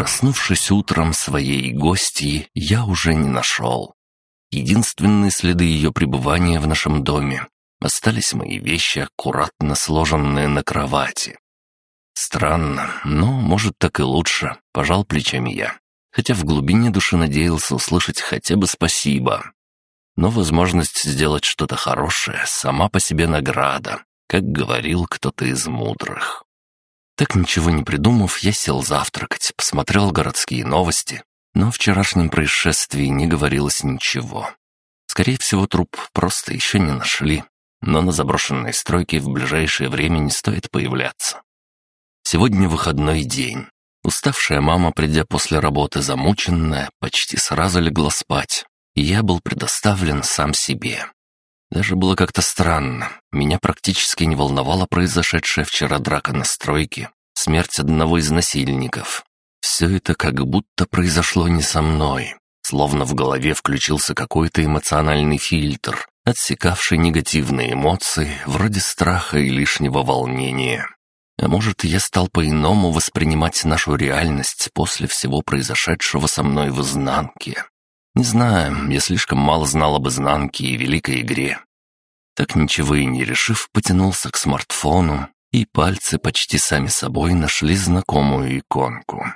Проснувшись утром своей гостьи, я уже не нашел. Единственные следы ее пребывания в нашем доме остались мои вещи, аккуратно сложенные на кровати. Странно, но, может, так и лучше, пожал плечами я. Хотя в глубине души надеялся услышать хотя бы спасибо. Но возможность сделать что-то хорошее сама по себе награда, как говорил кто-то из мудрых. Так ничего не придумав, я сел завтракать, посмотрел городские новости, но о вчерашнем происшествии не говорилось ничего. Скорее всего, труп просто еще не нашли, но на заброшенной стройке в ближайшее время не стоит появляться. Сегодня выходной день. Уставшая мама, придя после работы замученная, почти сразу легла спать, и я был предоставлен сам себе. Даже было как-то странно. Меня практически не волновала произошедшая вчера драка на стройке, смерть одного из насильников. Все это как будто произошло не со мной. Словно в голове включился какой-то эмоциональный фильтр, отсекавший негативные эмоции, вроде страха и лишнего волнения. А может, я стал по-иному воспринимать нашу реальность после всего произошедшего со мной в изнанке. Не знаю, я слишком мало знал об изнанке и великой игре. Так ничего и не решив, потянулся к смартфону, и пальцы почти сами собой нашли знакомую иконку.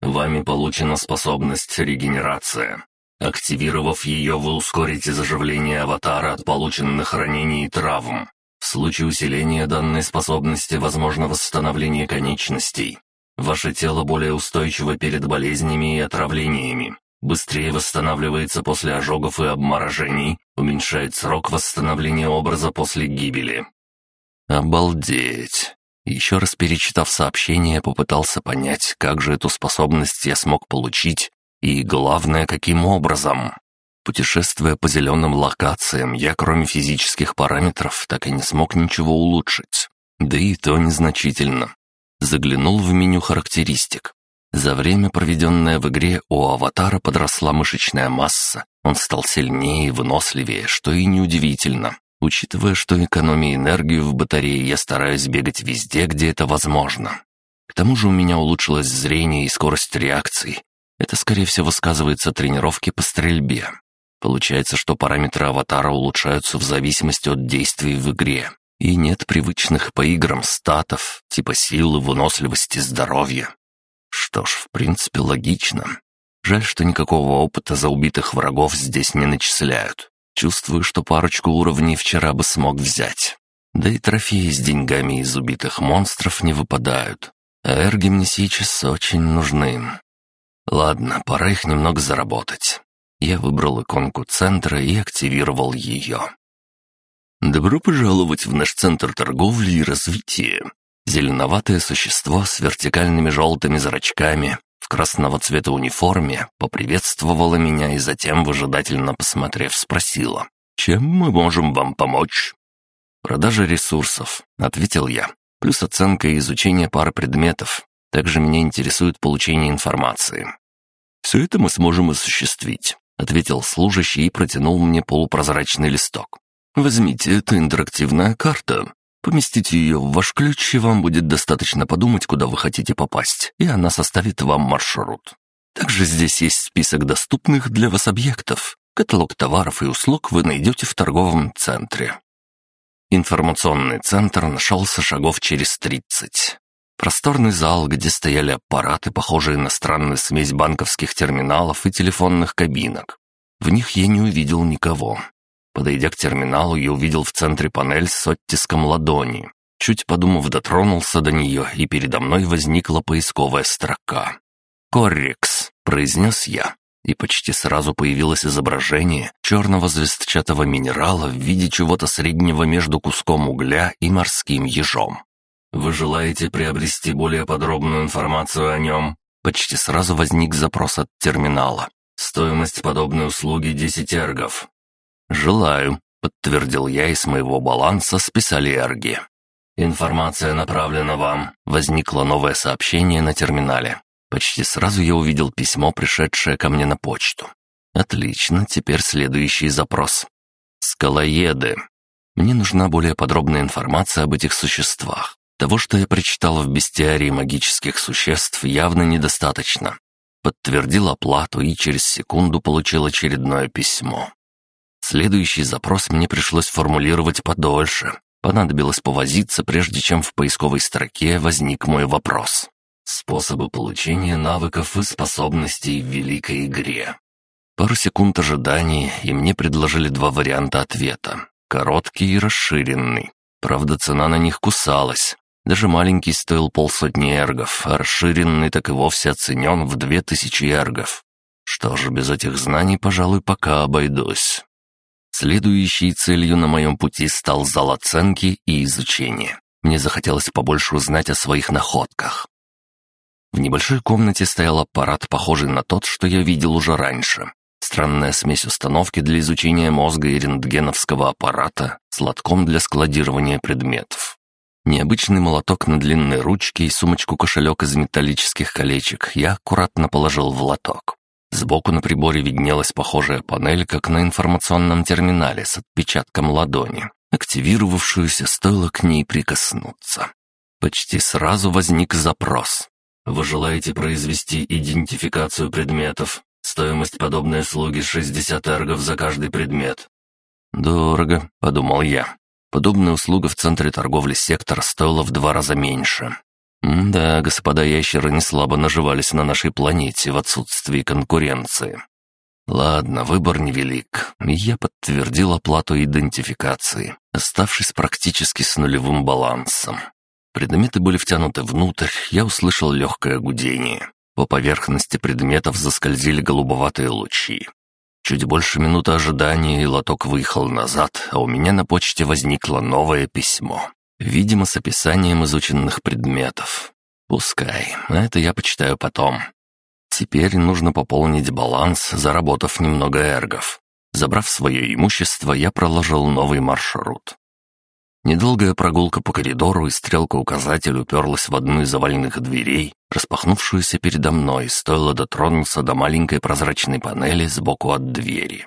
Вами получена способность регенерация. Активировав ее, вы ускорите заживление аватара от полученных ранений и травм. В случае усиления данной способности возможно восстановление конечностей. Ваше тело более устойчиво перед болезнями и отравлениями. Быстрее восстанавливается после ожогов и обморожений, уменьшает срок восстановления образа после гибели. Обалдеть. Еще раз перечитав сообщение, попытался понять, как же эту способность я смог получить, и главное, каким образом. Путешествуя по зеленым локациям, я, кроме физических параметров, так и не смог ничего улучшить. Да и то незначительно. Заглянул в меню характеристик. За время, проведенное в игре, у аватара подросла мышечная масса, он стал сильнее и выносливее, что и неудивительно. Учитывая, что экономия энергию в батарее, я стараюсь бегать везде, где это возможно. К тому же у меня улучшилось зрение и скорость реакций. Это, скорее всего, сказывается тренировке по стрельбе. Получается, что параметры аватара улучшаются в зависимости от действий в игре. И нет привычных по играм статов, типа силы, выносливости, здоровья. Что ж, в принципе, логично. Жаль, что никакого опыта за убитых врагов здесь не начисляют. Чувствую, что парочку уровней вчера бы смог взять. Да и трофеи с деньгами из убитых монстров не выпадают. А эрги мне сейчас очень нужны. Ладно, пора их немного заработать. Я выбрал иконку центра и активировал ее. «Добро пожаловать в наш центр торговли и развития. Зеленоватое существо с вертикальными желтыми зрачками красного цвета униформе поприветствовало меня и затем, выжидательно посмотрев, спросила, «Чем мы можем вам помочь?» «Продажа ресурсов», — ответил я, «плюс оценка и изучение пары предметов. Также меня интересует получение информации». «Все это мы сможем осуществить», — ответил служащий и протянул мне полупрозрачный листок. «Возьмите, это интерактивная карта. Поместите ее в ваш ключ, и вам будет достаточно подумать, куда вы хотите попасть, и она составит вам маршрут. Также здесь есть список доступных для вас объектов. Каталог товаров и услуг вы найдете в торговом центре. Информационный центр нашелся шагов через 30. Просторный зал, где стояли аппараты, похожие на странную смесь банковских терминалов и телефонных кабинок. В них я не увидел никого. Подойдя к терминалу, я увидел в центре панель с оттиском ладони. Чуть подумав, дотронулся до нее, и передо мной возникла поисковая строка. «Коррекс», — произнес я, и почти сразу появилось изображение черного звездчатого минерала в виде чего-то среднего между куском угля и морским ежом. «Вы желаете приобрести более подробную информацию о нем?» Почти сразу возник запрос от терминала. «Стоимость подобной услуги 10 эргов. «Желаю», — подтвердил я, и с моего баланса списали эрги. «Информация направлена вам», — возникло новое сообщение на терминале. Почти сразу я увидел письмо, пришедшее ко мне на почту. Отлично, теперь следующий запрос. Скалоеды. Мне нужна более подробная информация об этих существах. Того, что я прочитал в бестиарии магических существ, явно недостаточно. Подтвердил оплату и через секунду получил очередное письмо. Следующий запрос мне пришлось формулировать подольше. Понадобилось повозиться, прежде чем в поисковой строке возник мой вопрос. Способы получения навыков и способностей в великой игре. Пару секунд ожидания, и мне предложили два варианта ответа. Короткий и расширенный. Правда, цена на них кусалась. Даже маленький стоил полсотни эргов, а расширенный так и вовсе оценен в две тысячи эргов. Что же, без этих знаний, пожалуй, пока обойдусь. Следующей целью на моем пути стал зал оценки и изучения. Мне захотелось побольше узнать о своих находках. В небольшой комнате стоял аппарат, похожий на тот, что я видел уже раньше. Странная смесь установки для изучения мозга и рентгеновского аппарата с лотком для складирования предметов. Необычный молоток на длинной ручке и сумочку-кошелек из металлических колечек я аккуратно положил в лоток. Сбоку на приборе виднелась похожая панель, как на информационном терминале с отпечатком ладони. Активировавшуюся стоило к ней прикоснуться. Почти сразу возник запрос. «Вы желаете произвести идентификацию предметов? Стоимость подобной услуги 60 эргов за каждый предмет». «Дорого», — подумал я. Подобная услуга в центре торговли сектора стоила в два раза меньше. Да, господа ящеры не слабо наживались на нашей планете в отсутствии конкуренции. Ладно, выбор невелик, я подтвердил оплату идентификации, оставшись практически с нулевым балансом. Предметы были втянуты внутрь, я услышал легкое гудение. По поверхности предметов заскользили голубоватые лучи. Чуть больше минуты ожидания, и лоток выехал назад, а у меня на почте возникло новое письмо. Видимо, с описанием изученных предметов. Пускай, это я почитаю потом. Теперь нужно пополнить баланс, заработав немного эргов. Забрав свое имущество, я проложил новый маршрут. Недолгая прогулка по коридору, и стрелка-указатель уперлась в одну из заваленных дверей, распахнувшуюся передо мной, стоило дотронуться до маленькой прозрачной панели сбоку от двери.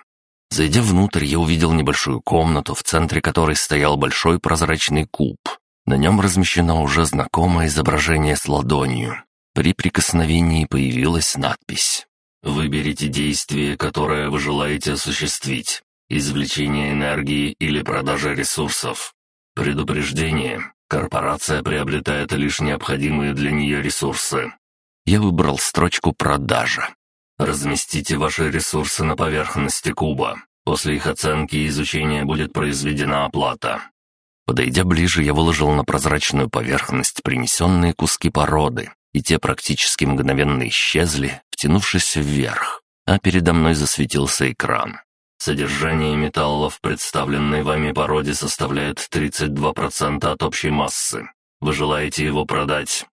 Зайдя внутрь, я увидел небольшую комнату, в центре которой стоял большой прозрачный куб. На нем размещено уже знакомое изображение с ладонью. При прикосновении появилась надпись. «Выберите действие, которое вы желаете осуществить. Извлечение энергии или продажа ресурсов. Предупреждение. Корпорация приобретает лишь необходимые для нее ресурсы. Я выбрал строчку «Продажа». Разместите ваши ресурсы на поверхности куба. После их оценки и изучения будет произведена оплата. Подойдя ближе, я выложил на прозрачную поверхность принесенные куски породы, и те практически мгновенно исчезли, втянувшись вверх, а передо мной засветился экран. Содержание металлов, представленной вами породе, составляет 32% от общей массы. Вы желаете его продать?»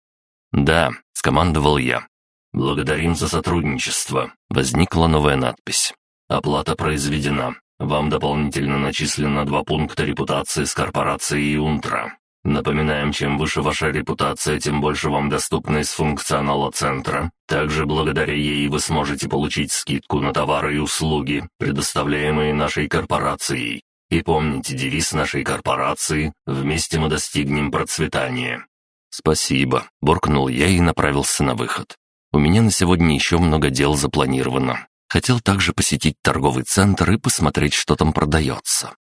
«Да», — скомандовал я. «Благодарим за сотрудничество». Возникла новая надпись. «Оплата произведена. Вам дополнительно начислено два пункта репутации с корпорацией «Унтра». Напоминаем, чем выше ваша репутация, тем больше вам доступно из функционала центра. Также благодаря ей вы сможете получить скидку на товары и услуги, предоставляемые нашей корпорацией. И помните девиз нашей корпорации «Вместе мы достигнем процветания». «Спасибо», — буркнул я и направился на выход. «У меня на сегодня еще много дел запланировано. Хотел также посетить торговый центр и посмотреть, что там продается.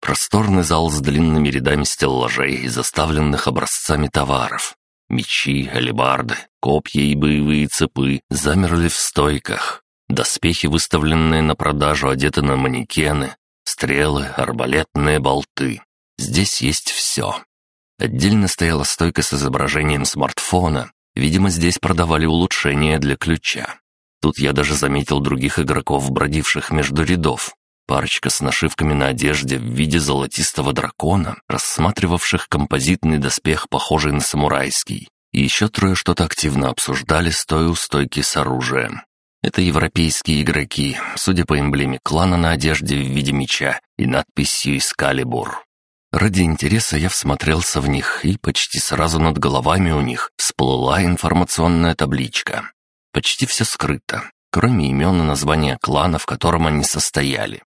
Просторный зал с длинными рядами стеллажей, заставленных образцами товаров. Мечи, алебарды, копья и боевые цепы замерли в стойках. Доспехи, выставленные на продажу, одеты на манекены. Стрелы, арбалетные болты. Здесь есть все. Отдельно стояла стойка с изображением смартфона. Видимо, здесь продавали улучшения для ключа. Тут я даже заметил других игроков, бродивших между рядов. Парочка с нашивками на одежде в виде золотистого дракона, рассматривавших композитный доспех, похожий на самурайский. И еще трое что-то активно обсуждали, стоя у стойки с оружием. Это европейские игроки, судя по эмблеме клана на одежде в виде меча и надписью «Искалибур». Ради интереса я всмотрелся в них, и почти сразу над головами у них всплыла информационная табличка. Почти все скрыто, кроме имен и названия клана, в котором они состояли.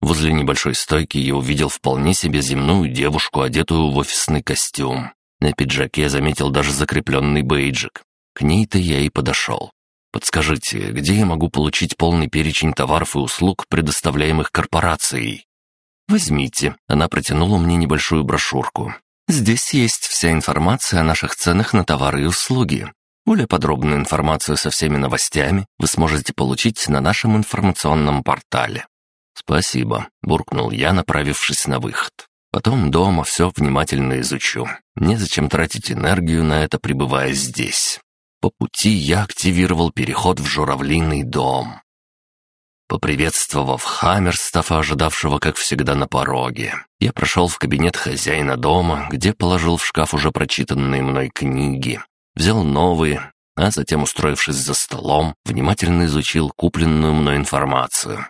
Возле небольшой стойки я увидел вполне себе земную девушку, одетую в офисный костюм. На пиджаке заметил даже закрепленный бейджик. К ней-то я и подошел. «Подскажите, где я могу получить полный перечень товаров и услуг, предоставляемых корпорацией?» «Возьмите». Она протянула мне небольшую брошюрку. «Здесь есть вся информация о наших ценах на товары и услуги. Более подробную информацию со всеми новостями вы сможете получить на нашем информационном портале». «Спасибо», — буркнул я, направившись на выход. «Потом дома все внимательно изучу. Незачем тратить энергию на это, пребывая здесь». По пути я активировал переход в журавлиный дом. Поприветствовав Хаммерстафа, ожидавшего, как всегда, на пороге, я прошел в кабинет хозяина дома, где положил в шкаф уже прочитанные мной книги, взял новые, а затем, устроившись за столом, внимательно изучил купленную мной информацию.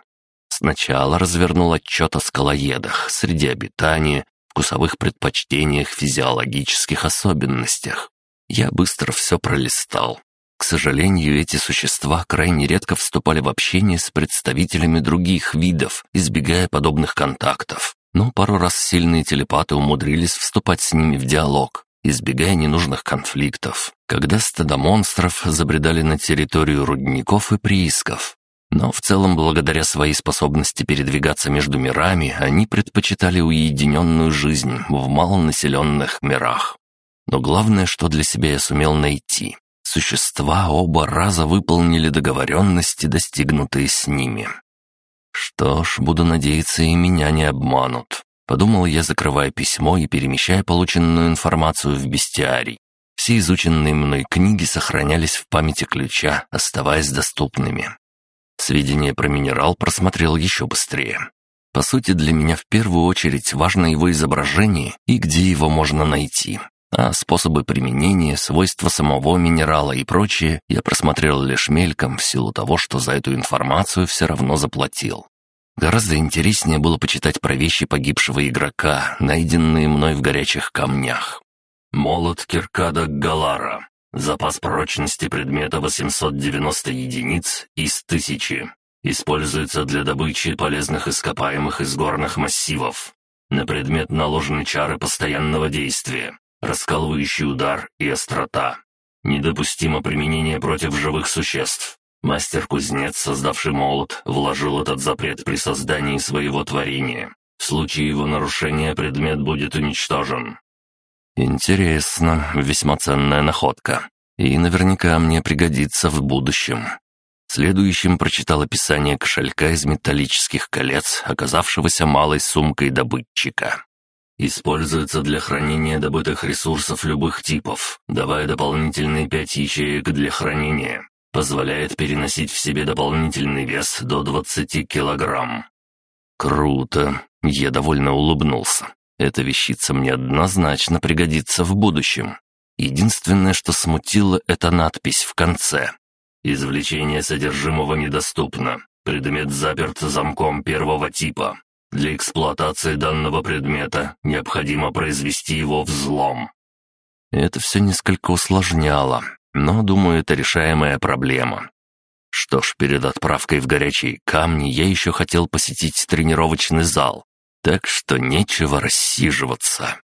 Сначала развернул отчет о скалоедах, среди обитания, вкусовых предпочтениях, физиологических особенностях. Я быстро все пролистал. К сожалению, эти существа крайне редко вступали в общение с представителями других видов, избегая подобных контактов. Но пару раз сильные телепаты умудрились вступать с ними в диалог, избегая ненужных конфликтов, когда стадо монстров забредали на территорию рудников и приисков. Но в целом, благодаря своей способности передвигаться между мирами, они предпочитали уединенную жизнь в малонаселенных мирах. Но главное, что для себя я сумел найти. Существа оба раза выполнили договоренности, достигнутые с ними. Что ж, буду надеяться, и меня не обманут. Подумал я, закрывая письмо и перемещая полученную информацию в бестиарий. Все изученные мной книги сохранялись в памяти ключа, оставаясь доступными. Сведения про минерал просмотрел еще быстрее. По сути, для меня в первую очередь важно его изображение и где его можно найти. А способы применения, свойства самого минерала и прочее я просмотрел лишь мельком в силу того, что за эту информацию все равно заплатил. Гораздо интереснее было почитать про вещи погибшего игрока, найденные мной в горячих камнях. Молот Киркада Галара. Запас прочности предмета 890 единиц из 1000. Используется для добычи полезных ископаемых из горных массивов. На предмет наложены чары постоянного действия раскалывающий удар и острота. Недопустимо применение против живых существ. Мастер-кузнец, создавший молот, вложил этот запрет при создании своего творения. В случае его нарушения предмет будет уничтожен. Интересно, весьма ценная находка. И наверняка мне пригодится в будущем. Следующим прочитал описание кошелька из металлических колец, оказавшегося малой сумкой добытчика. Используется для хранения добытых ресурсов любых типов, давая дополнительные 5 ячеек для хранения. Позволяет переносить в себе дополнительный вес до 20 килограмм. Круто. Я довольно улыбнулся. Эта вещица мне однозначно пригодится в будущем. Единственное, что смутило, это надпись в конце. Извлечение содержимого недоступно. Предмет заперт замком первого типа. Для эксплуатации данного предмета необходимо произвести его взлом. Это все несколько усложняло, но, думаю, это решаемая проблема. Что ж, перед отправкой в горячие камни я еще хотел посетить тренировочный зал, так что нечего рассиживаться.